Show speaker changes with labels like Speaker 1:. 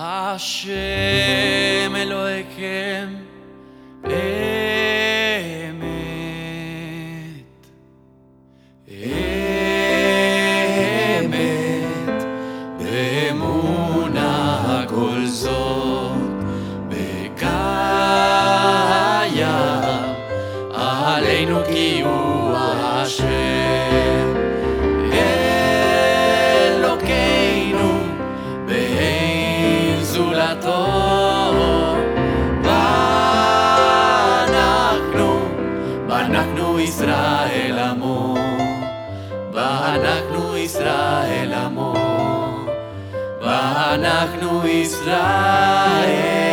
Speaker 1: השם אלוהיכם אמת. אמת באמונה כל זאת בקיים עלינו כי הוא השם זולתו ואנחנו ואנחנו ישראל עמו ואנחנו ישראל עמו ואנחנו ישראל